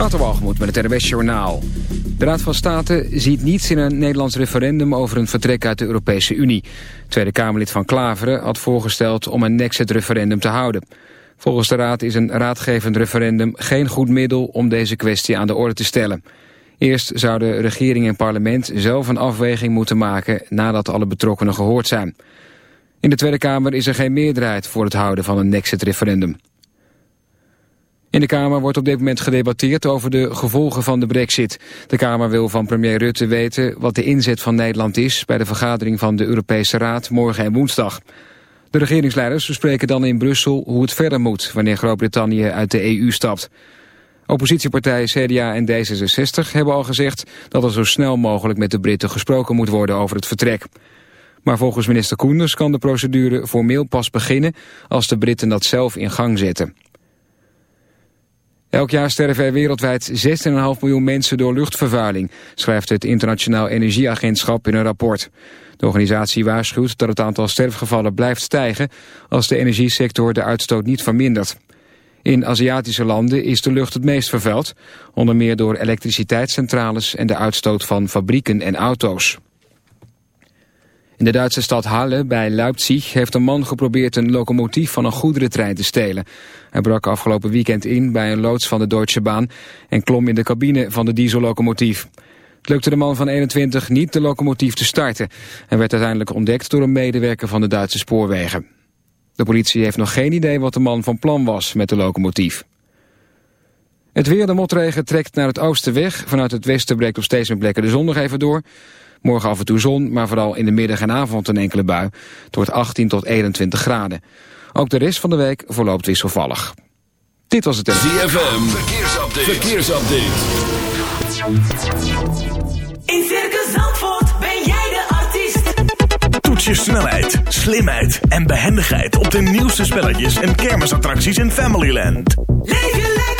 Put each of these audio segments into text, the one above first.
Waterwalgemoed met het RWS Journaal. De Raad van State ziet niets in een Nederlands referendum over een vertrek uit de Europese Unie. Tweede Kamerlid van Klaveren had voorgesteld om een Nexit-referendum te houden. Volgens de Raad is een raadgevend referendum geen goed middel om deze kwestie aan de orde te stellen. Eerst zouden regering en parlement zelf een afweging moeten maken nadat alle betrokkenen gehoord zijn. In de Tweede Kamer is er geen meerderheid voor het houden van een Nexit-referendum. In de Kamer wordt op dit moment gedebatteerd over de gevolgen van de brexit. De Kamer wil van premier Rutte weten wat de inzet van Nederland is... bij de vergadering van de Europese Raad morgen en woensdag. De regeringsleiders bespreken dan in Brussel hoe het verder moet... wanneer Groot-Brittannië uit de EU stapt. Oppositiepartijen CDA en D66 hebben al gezegd... dat er zo snel mogelijk met de Britten gesproken moet worden over het vertrek. Maar volgens minister Koenders kan de procedure formeel pas beginnen... als de Britten dat zelf in gang zetten. Elk jaar sterven er wereldwijd 16,5 miljoen mensen door luchtvervuiling, schrijft het Internationaal Energieagentschap in een rapport. De organisatie waarschuwt dat het aantal sterfgevallen blijft stijgen als de energiesector de uitstoot niet vermindert. In Aziatische landen is de lucht het meest vervuild, onder meer door elektriciteitscentrales en de uitstoot van fabrieken en auto's. In de Duitse stad Halle bij Leipzig heeft een man geprobeerd een locomotief van een goederentrein te stelen. Hij brak afgelopen weekend in bij een loods van de Deutsche Bahn en klom in de cabine van de diesellocomotief. Het lukte de man van 21 niet de locomotief te starten en werd uiteindelijk ontdekt door een medewerker van de Duitse spoorwegen. De politie heeft nog geen idee wat de man van plan was met de locomotief. Het weer, de motregen, trekt naar het oosten weg. Vanuit het westen breekt op steeds meer plekken de zon nog even door. Morgen af en toe zon, maar vooral in de middag en avond een enkele bui. Het wordt 18 tot 21 graden. Ook de rest van de week verloopt wisselvallig. Dit was het... ZFM, verkeersupdate. verkeersupdate. In Circus Zandvoort ben jij de artiest. Toets je snelheid, slimheid en behendigheid op de nieuwste spelletjes en kermisattracties in Familyland. Leef je lekker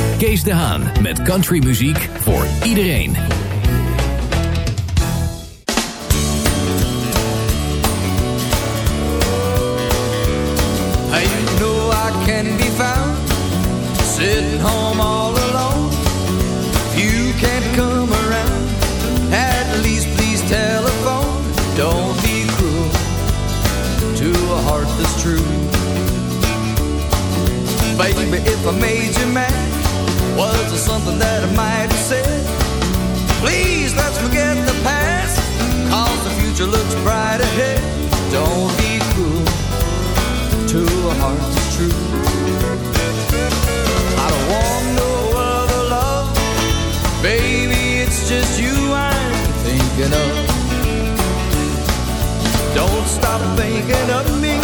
Kees de Haan met countrymuziek voor iedereen. You know I can be found sitting home all alone. If you can't come around, at least please telephone. Don't be cruel to a heart that's true. Baby, if I made you mad, was there something that I might have said? Please let's forget the past, cause the future looks bright ahead. Don't be cruel to a heart that's true. I don't want no other love, baby. It's just you I'm thinking of. Don't stop thinking of me.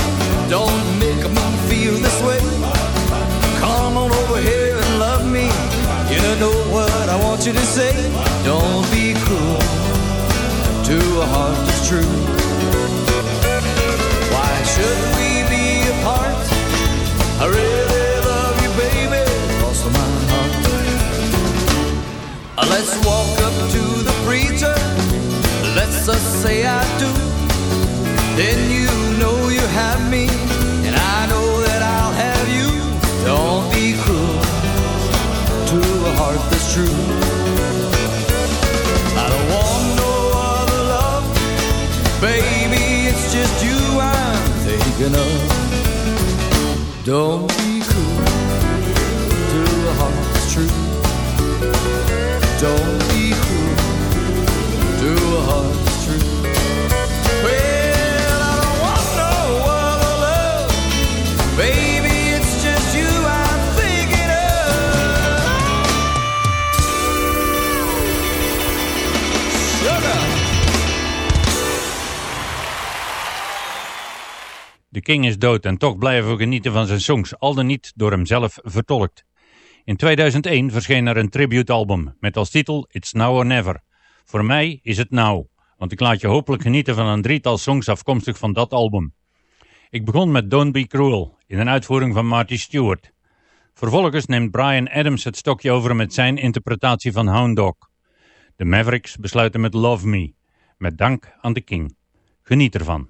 Don't make me feel this way. you to say, don't be cruel to a heart that's true. Why should we be apart? I really love you, baby, Lost my heart. Uh, let's walk up to the preacher, let's just say I do. Then you know you have me big enough. Don't be cruel to a heart that's true. Don't King is dood en toch blijven we genieten van zijn songs, al dan niet door hemzelf vertolkt. In 2001 verscheen er een tributealbum met als titel It's Now or Never. Voor mij is het nou, want ik laat je hopelijk genieten van een drietal songs afkomstig van dat album. Ik begon met Don't Be Cruel, in een uitvoering van Marty Stewart. Vervolgens neemt Brian Adams het stokje over met zijn interpretatie van Hound Dog. De Mavericks besluiten met Love Me, met dank aan de King. Geniet ervan.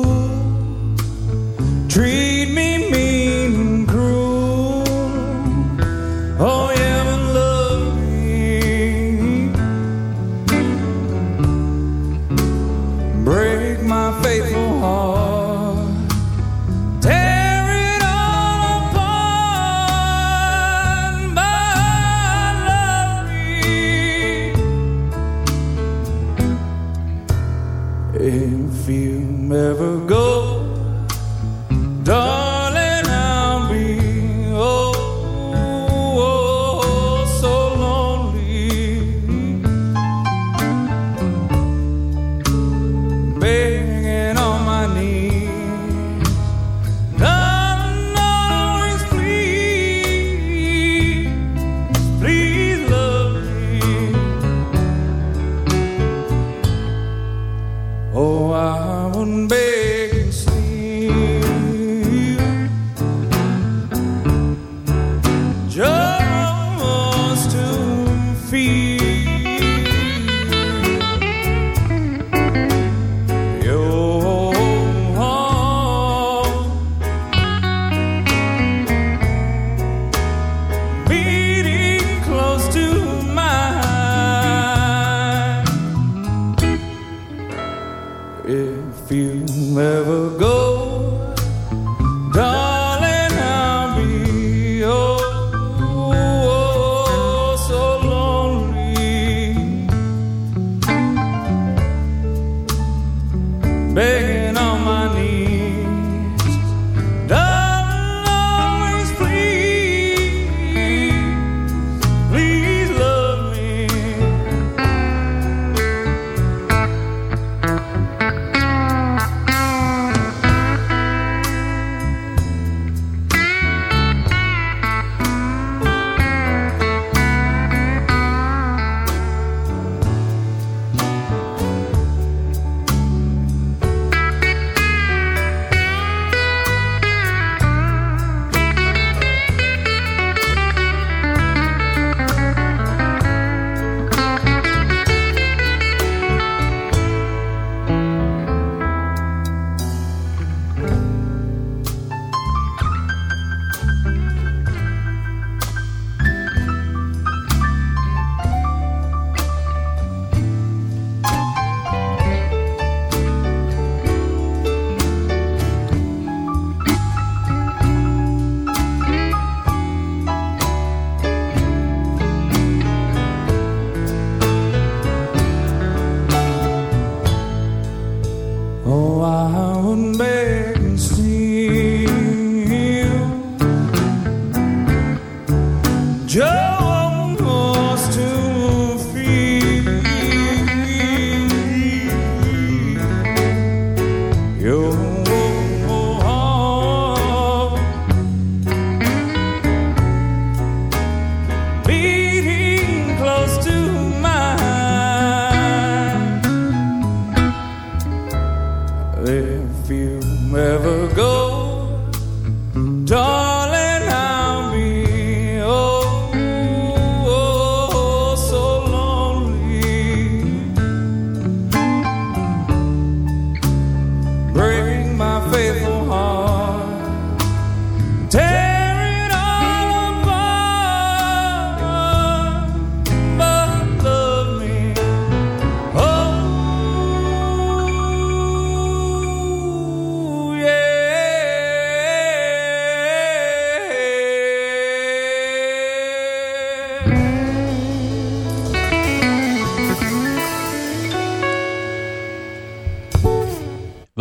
you ever go.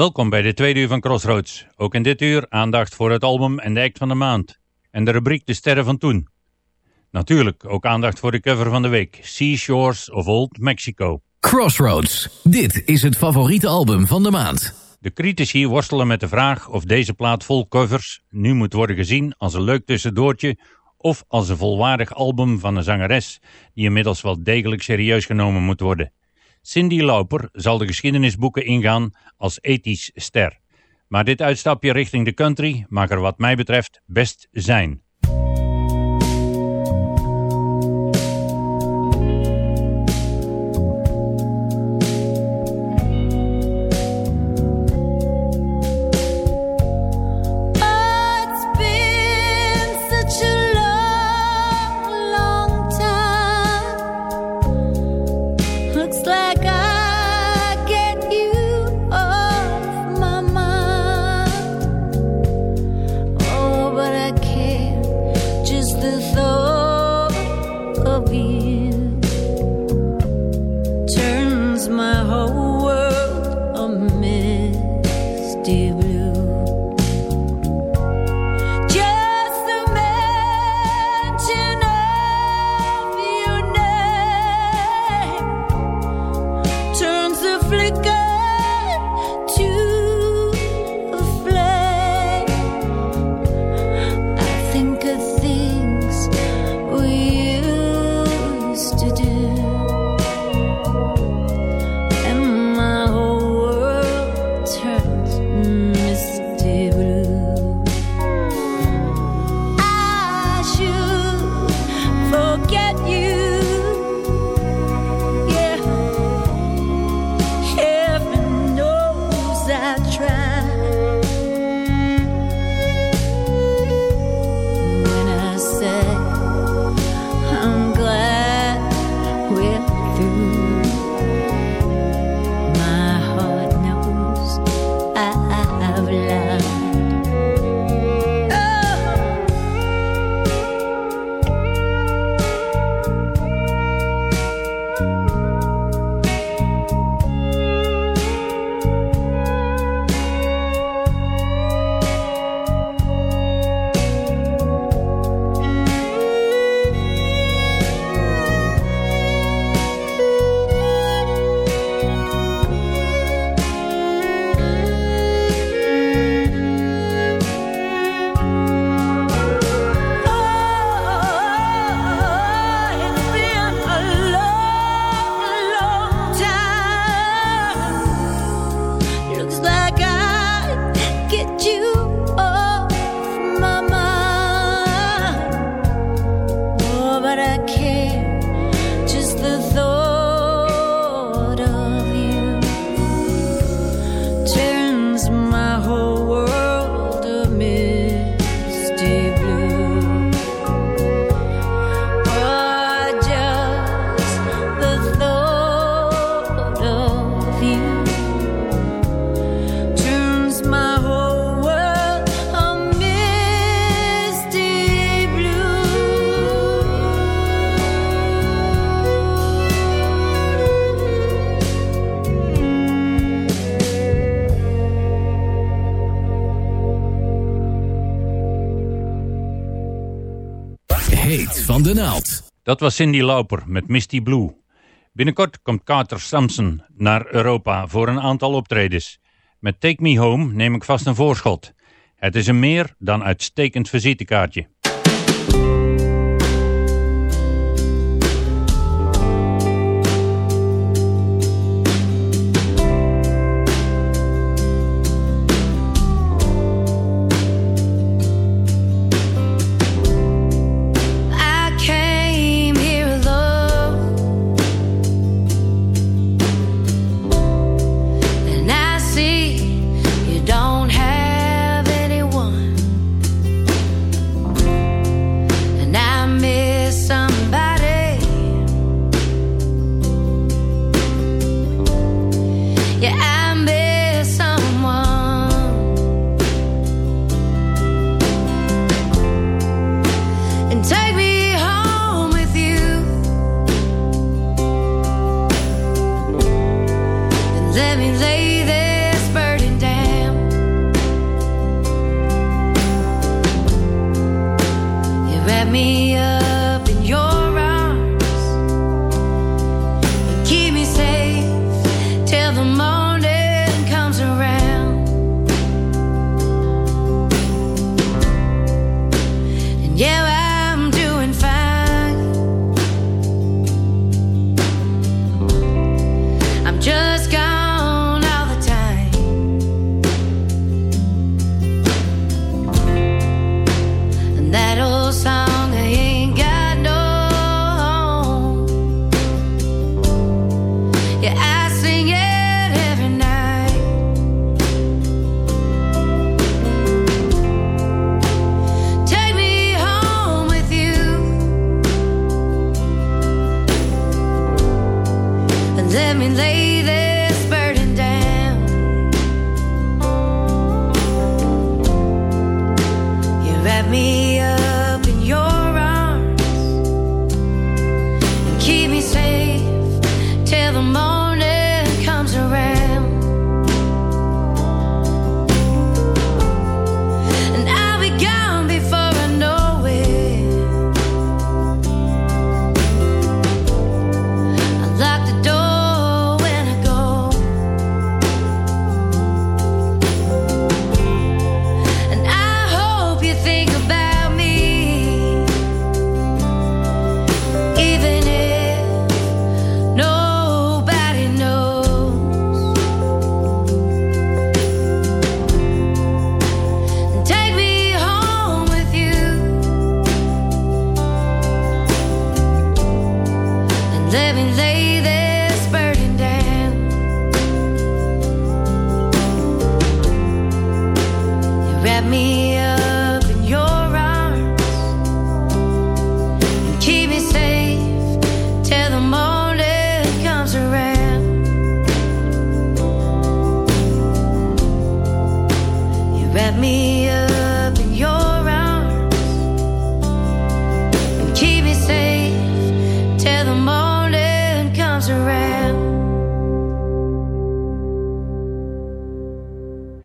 Welkom bij de tweede uur van Crossroads. Ook in dit uur aandacht voor het album en de act van de maand. En de rubriek De Sterren van Toen. Natuurlijk ook aandacht voor de cover van de week. Seashores of Old Mexico. Crossroads. Dit is het favoriete album van de maand. De critici worstelen met de vraag of deze plaat vol covers nu moet worden gezien als een leuk tussendoortje of als een volwaardig album van een zangeres die inmiddels wel degelijk serieus genomen moet worden. Cindy Lauper zal de geschiedenisboeken ingaan als ethisch ster. Maar dit uitstapje richting de country mag er wat mij betreft best zijn. Dat was Cindy Lauper met Misty Blue. Binnenkort komt Carter Sampson naar Europa voor een aantal optredens. Met Take Me Home neem ik vast een voorschot. Het is een meer dan uitstekend visitekaartje.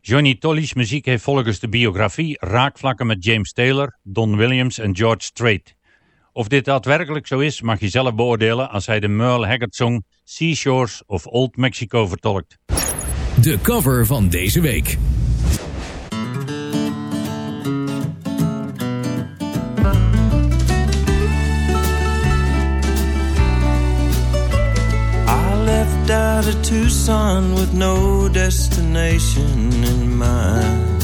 Johnny Tolly's muziek heeft volgens de biografie raakvlakken met James Taylor, Don Williams en George Strait. Of dit daadwerkelijk zo is, mag je zelf beoordelen als hij de Merle Haggard song Seashores of Old Mexico vertolkt. De cover van deze week. Out of Tucson with no destination in mind.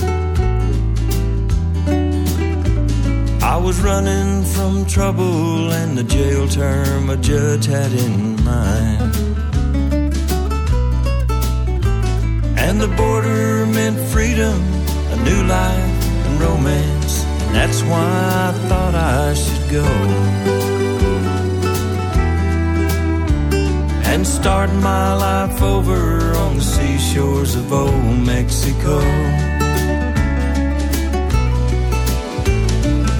I was running from trouble and the jail term a judge had in mind. And the border meant freedom, a new life, and romance. And that's why I thought I should go. And start my life over on the seashores of old Mexico.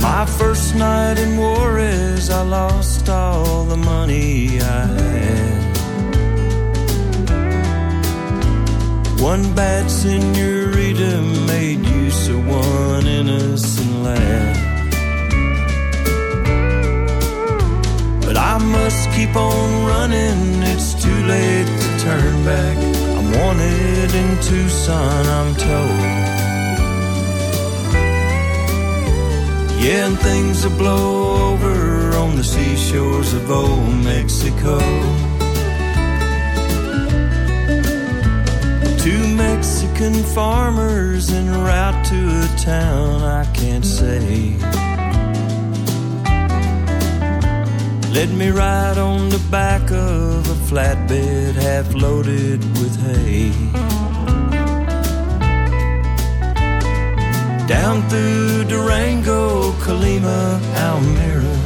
My first night in Juarez, I lost all the money I had. One bad senorita made use of one innocent lad. I must keep on running, it's too late to turn back. I'm wanted in Tucson, I'm told. Yeah, and things will blow over on the seashores of old Mexico. Two Mexican farmers en route to a town I can't say. Let me ride on the back of a flatbed half loaded with hay. Down through Durango, Colima, Almira,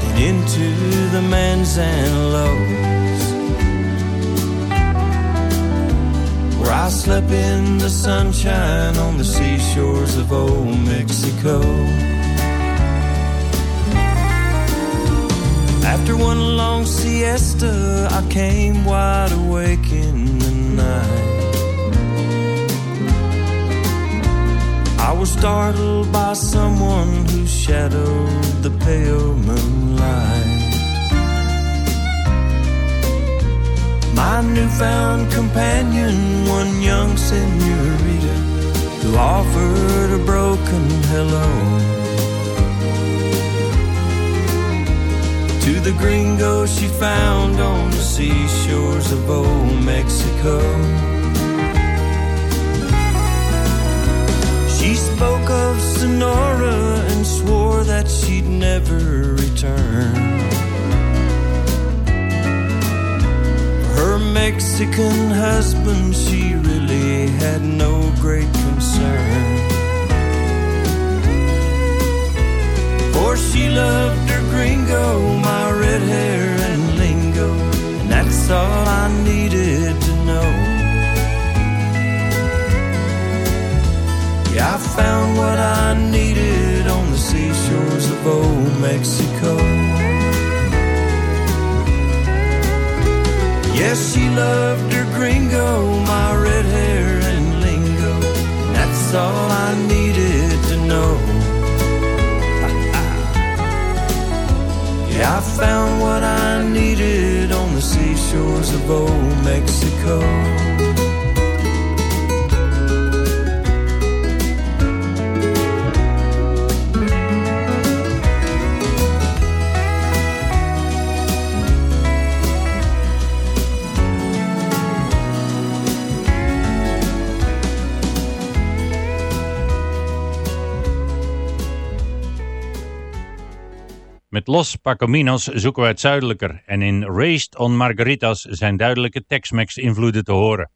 then into the Manzanalos. Where I slept in the sunshine on the seashores of old Mexico. After one long siesta, I came wide awake in the night. I was startled by someone who shadowed the pale moonlight. My newfound companion, one young senorita, who offered a broken hello. To the gringo she found on the seashores of old Mexico. She spoke of Sonora and swore that she'd never return. Her Mexican husband, she really had no great concern. For she loved her gringo, my red hair and lingo, and that's all I needed to know. Yeah, I found what I needed on the seashores of old Mexico. Yes, she loved her gringo, my red hair and lingo. And that's all I yeah, I found what I needed on the seashores of old Mexico. Los Pacominos zoeken we het zuidelijker en in Raised on Margaritas zijn duidelijke Tex-Mex invloeden te horen.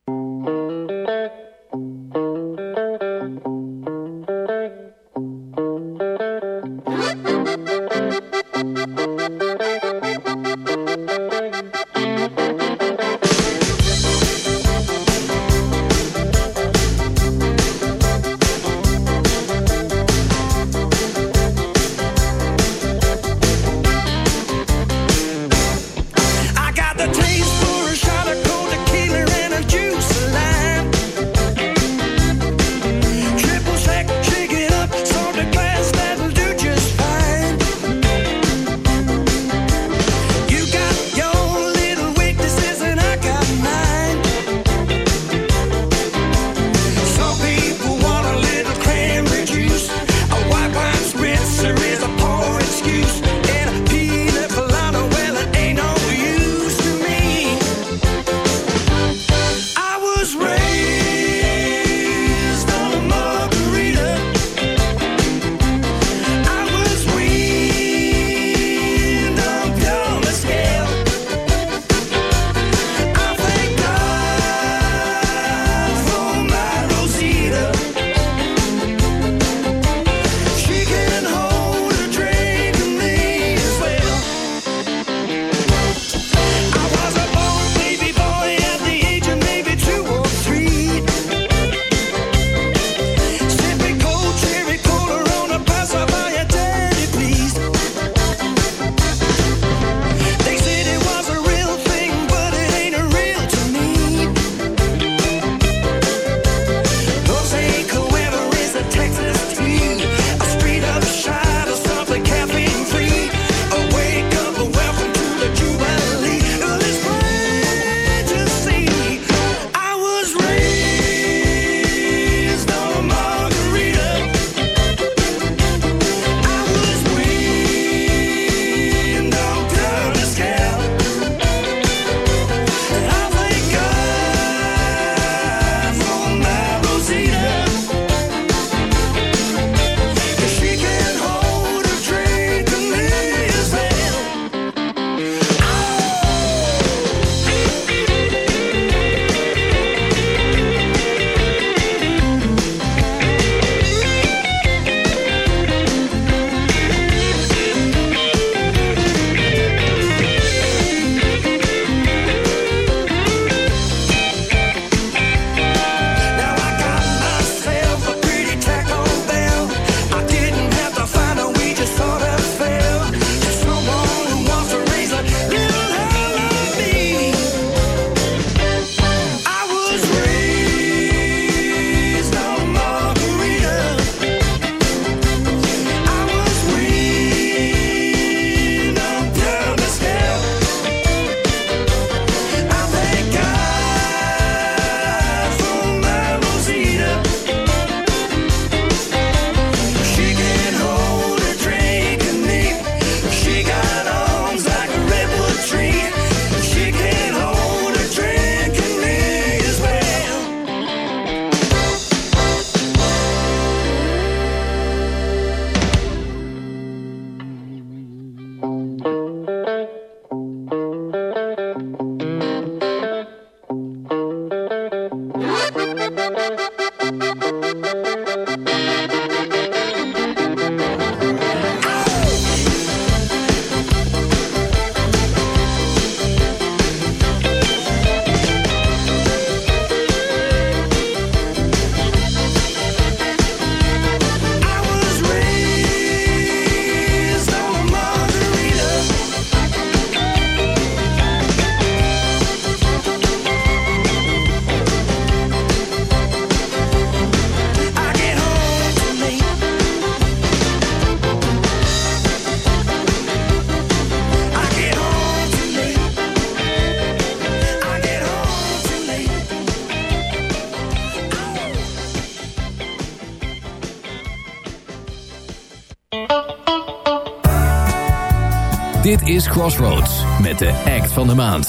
Crossroads met de act van de maand.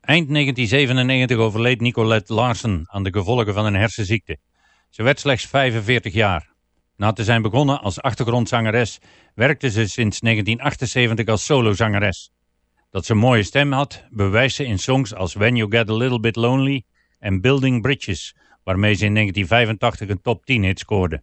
Eind 1997 overleed Nicolette Larsen aan de gevolgen van een hersenziekte. Ze werd slechts 45 jaar. Na te zijn begonnen als achtergrondzangeres werkte ze sinds 1978 als solozangeres. Dat ze een mooie stem had, bewijst ze in songs als When You Get A Little Bit Lonely en Building Bridges, waarmee ze in 1985 een top 10 hit scoorde.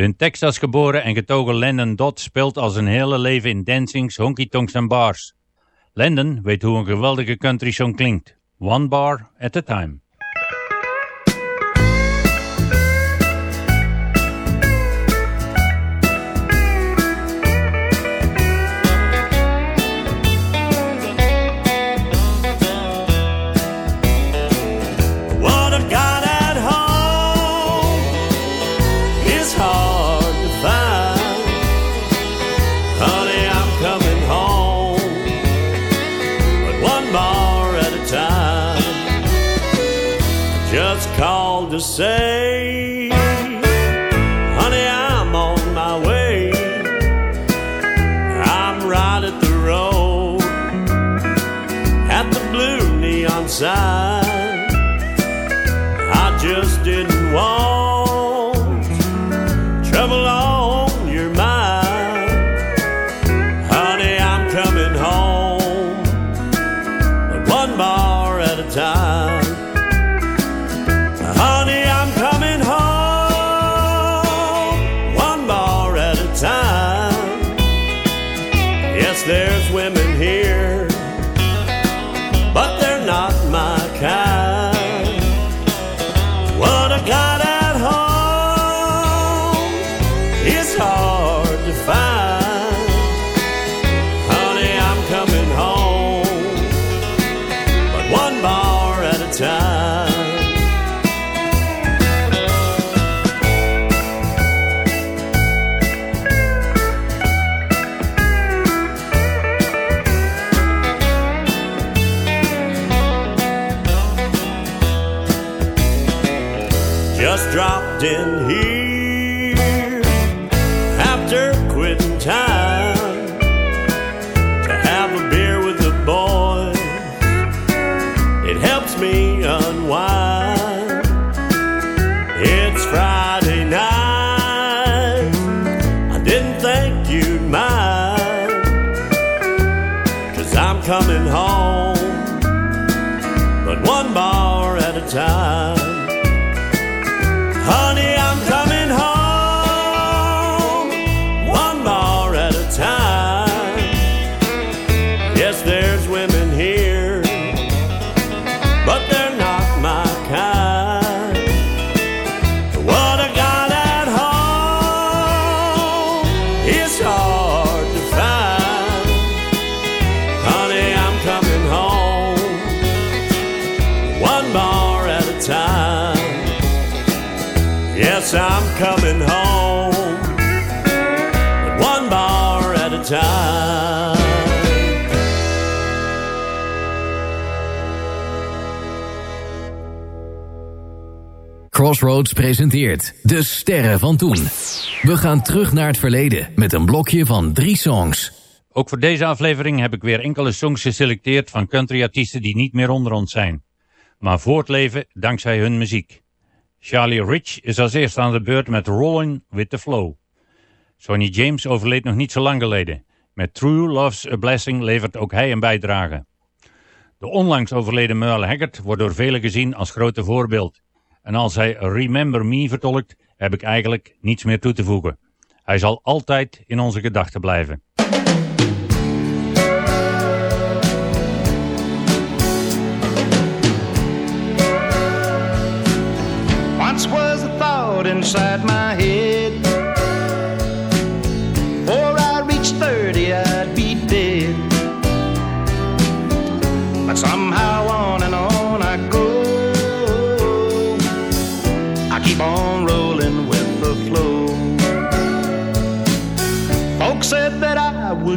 In Texas geboren en getogen Landon Dodd speelt al zijn hele leven in dancings, honky-tonks en bars. Landon weet hoe een geweldige country song klinkt. One bar at a time. In here Crossroads presenteert De Sterren van Toen. We gaan terug naar het verleden met een blokje van drie songs. Ook voor deze aflevering heb ik weer enkele songs geselecteerd van countryartiesten die niet meer onder ons zijn. Maar voortleven dankzij hun muziek. Charlie Rich is als eerste aan de beurt met Rollin' with the Flow. Sonny James overleed nog niet zo lang geleden. Met True Love's a Blessing levert ook hij een bijdrage. De onlangs overleden Merle Haggard wordt door velen gezien als grote voorbeeld. En als hij Remember Me vertolkt, heb ik eigenlijk niets meer toe te voegen. Hij zal altijd in onze gedachten blijven. Once was a thought inside my head. Before I reached 30, I'd be dead. But somehow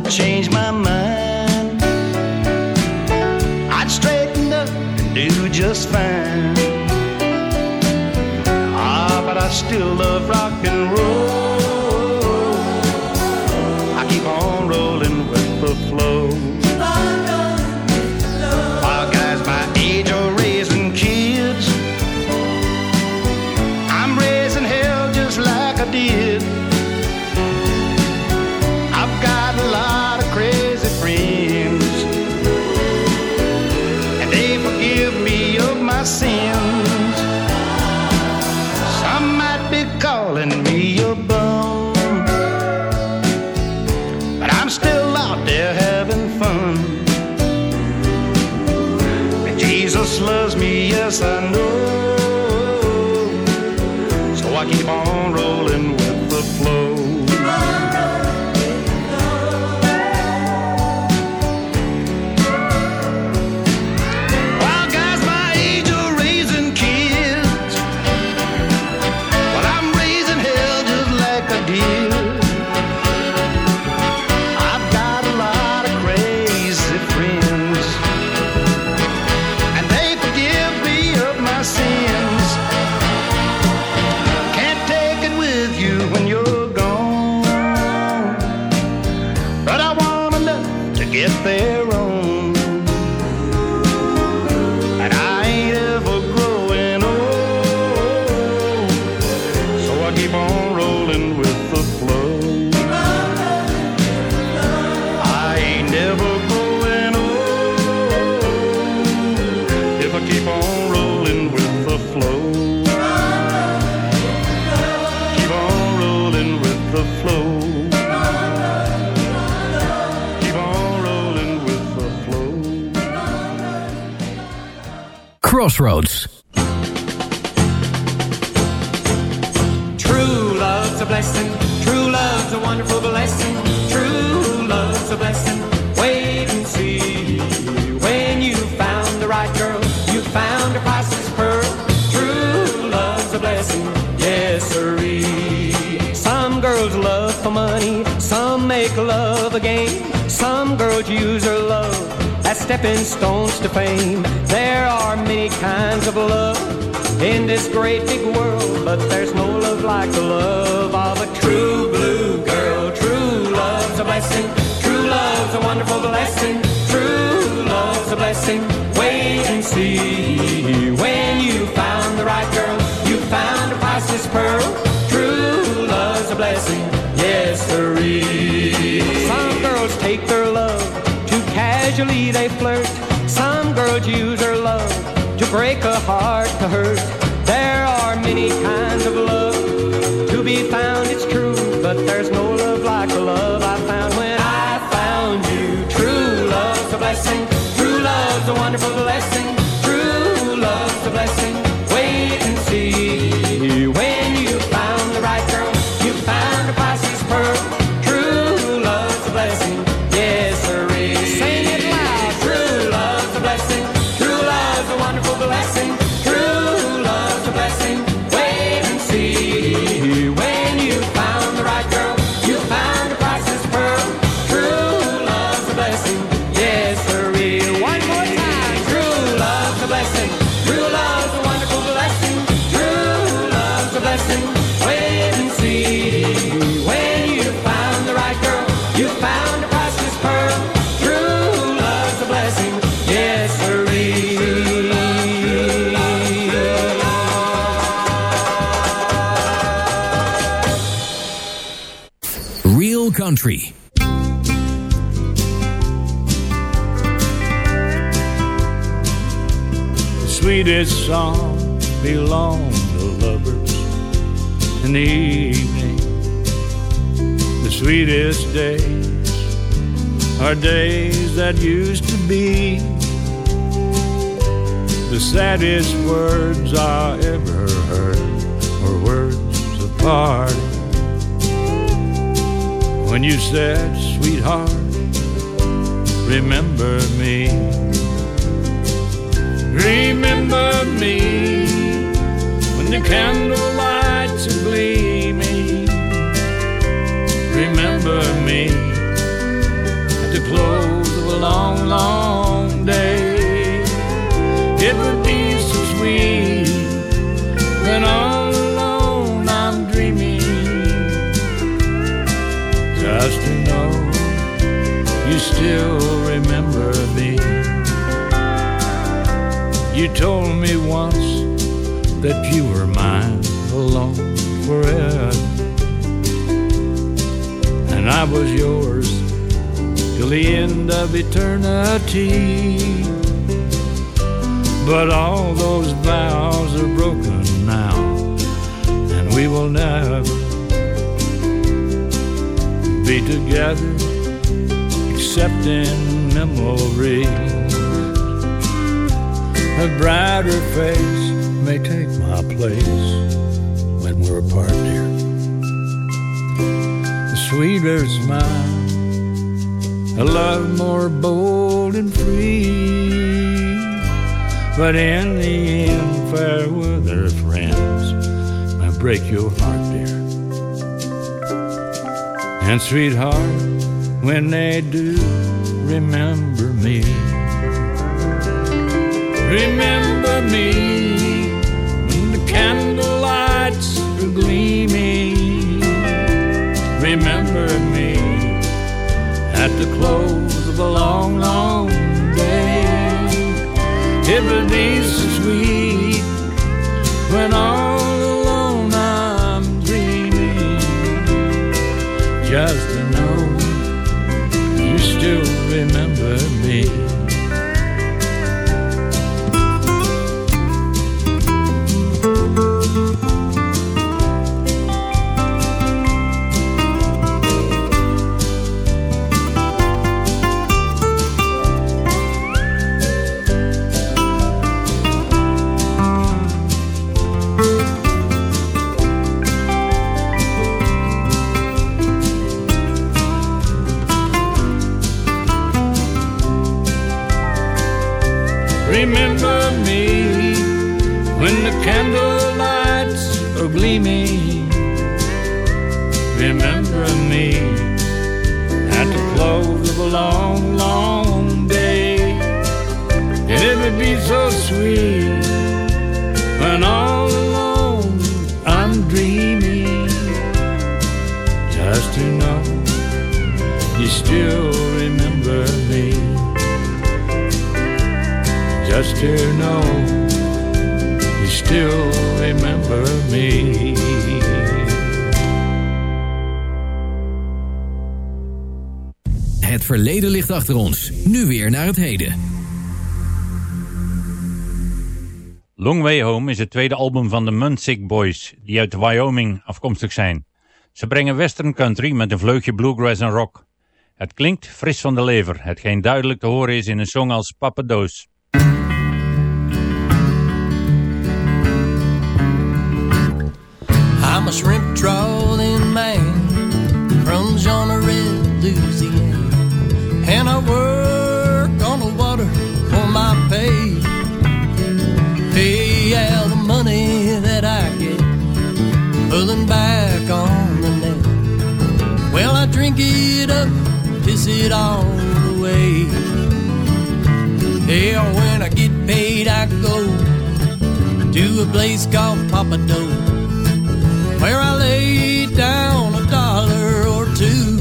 change my mind. I'd straighten up and do just fine. Ah, but I still love rock and roll. yes I know. So I keep on rolling. Crossroads. stepping stones to fame. There are many kinds of love in this great big world, but there's no love like the love of a true blue girl. True love's a blessing. True love's a wonderful blessing. True love's a blessing. Wait and see when you found the right girl. You found a priceless pearl. True love's a blessing. Yes, sirree. Some girls take their Casually they flirt. Some girls use her love to break a heart to hurt. days are days that used to be. The saddest words I ever heard were words of parting. When you said, sweetheart, remember me. Remember me when the candle eternity. But all those vows are broken now, and we will never be together except in memory. A brighter face may take my place when we're apart, dear. The sweeter smile a love more bold and free. But in the end, fair weather friends may break your heart, dear. And sweetheart, when they do, remember me. Remember me the close of a long, long day. It would be so sweet when all achter ons. Nu weer naar het heden. Long Way Home is het tweede album van de Munsick Boys, die uit Wyoming afkomstig zijn. Ze brengen western country met een vleugje bluegrass en rock. Het klinkt fris van de lever, hetgeen duidelijk te horen is in een song als Papa Doos. I'm a shrimp trawling man from Jean Red, Louisiana. And I work on the water for my pay. Pay out the money that I get, pulling back on the net. Well, I drink it up, piss it all away. Yeah, when I get paid, I go to a place called Papa Doe where I lay down a dollar or two.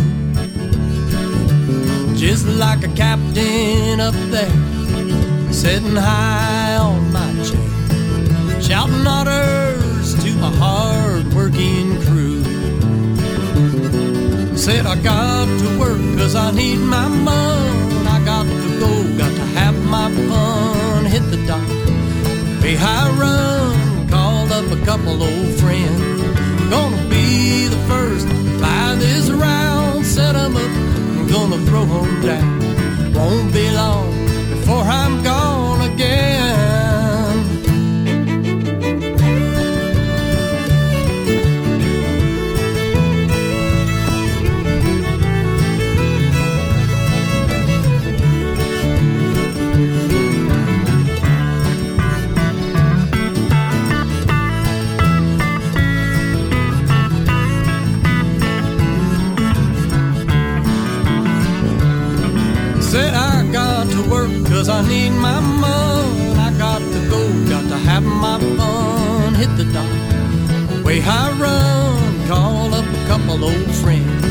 Just like a captain up there, sitting high on my chair, shouting orders to my hard working crew. Said I got to work cause I need my money. I got to go, got to have my fun. Hit the dock, way high run, called up a couple old friends. Gonna be the first by this round, set 'em up, gonna throw 'em down. Won't be long before I'm gone again. Need my money. I got to go, got to have my fun. Hit the dock, way high run. Call up a couple old friends.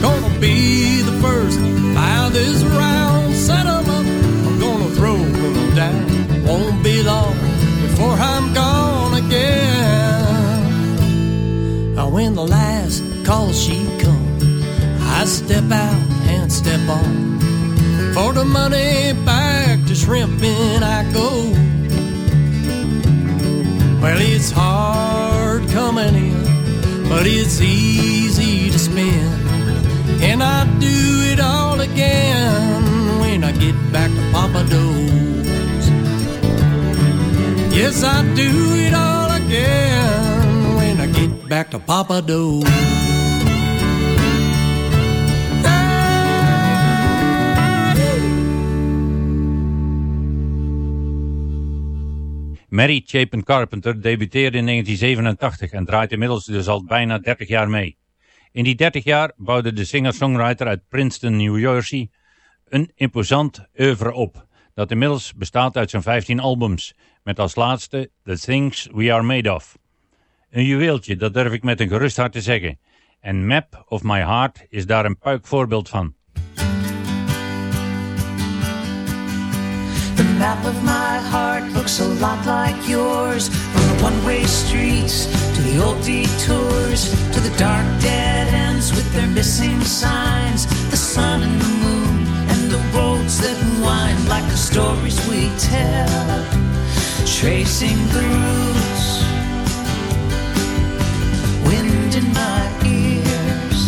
Gonna be the first buy this round. Set up, I'm gonna throw 'em down. Won't be long before I'm gone again. Now when the last call she comes, I step out and step on. For the money back to shrimping I go. Well, it's hard coming in, but it's easy to spend. And I do it all again when I get back to Papa Do's. Yes, I'd do it all again when I get back to Papa Doe. Mary Chapin Carpenter debuteerde in 1987 en draait inmiddels dus al bijna 30 jaar mee. In die 30 jaar bouwde de singer-songwriter uit Princeton, New Jersey een imposant oeuvre op, dat inmiddels bestaat uit zijn 15 albums, met als laatste The Things We Are Made Of. Een juweeltje, dat durf ik met een gerust hart te zeggen. En Map of My Heart is daar een puik voorbeeld van. Map of my heart looks a lot like yours. From the one-way streets to the old detours to the dark dead ends with their missing signs. The sun and the moon and the roads that wind like the stories we tell. Tracing the roots, wind in my ears,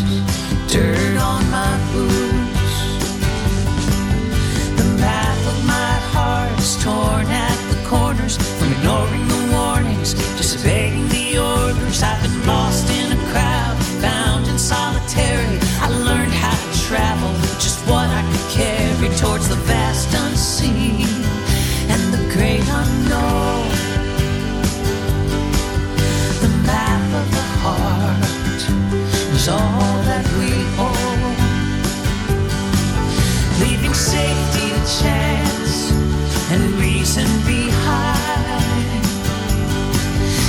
dirt torn at the corners from ignoring the warnings, disobeying the orders. I've been lost in a crowd, bound in solitary. I learned how to travel, just what I could carry towards the vast unseen and the great unknown. The map of the heart is all that we own leaving safety to chance and reason behind.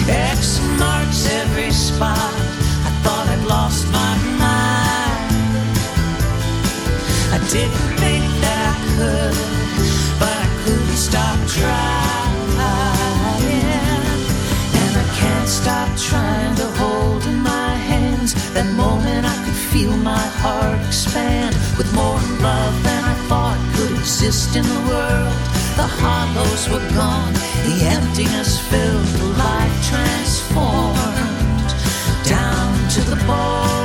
X marks every spot. I thought I'd lost my mind. I didn't think that I could, but I couldn't stop trying. And I can't stop trying to hold in my hands that moment I could feel my heart expand with more love than I thought could exist in the world. The hollows were gone, the emptiness filled, the life transformed down to the bone.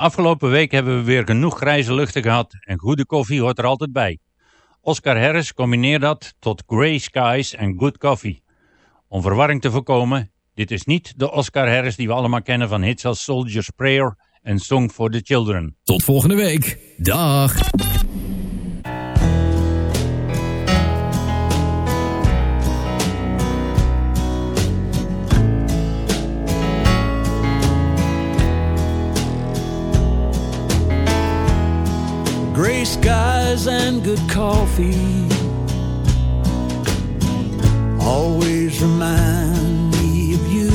Afgelopen week hebben we weer genoeg grijze luchten gehad en goede koffie hoort er altijd bij. Oscar Harris combineert dat tot Grey Skies en Good Coffee. Om verwarring te voorkomen, dit is niet de Oscar Harris die we allemaal kennen van hits als Soldier's Prayer en Song for the Children. Tot volgende week. Dag. Gray skies and good coffee always remind me of you.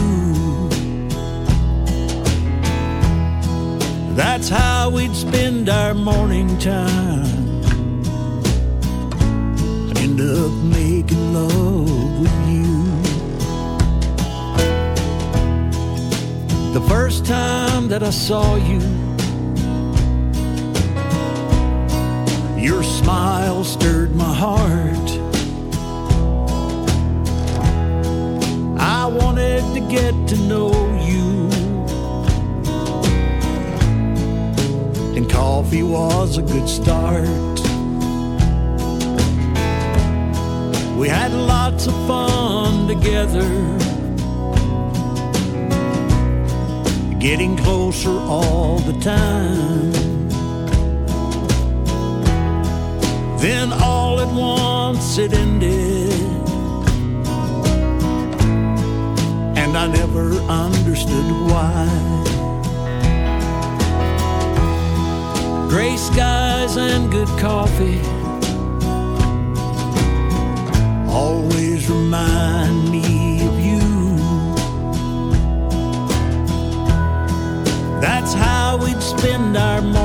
That's how we'd spend our morning time. End up making love with you. The first time that I saw you. Your smile stirred my heart. I wanted to get to know you. And coffee was a good start. We had lots of fun together. getting closer all the time. Then all at once it ended, and I never understood why. Gray skies and good coffee always remind me of you. That's how we'd spend our morning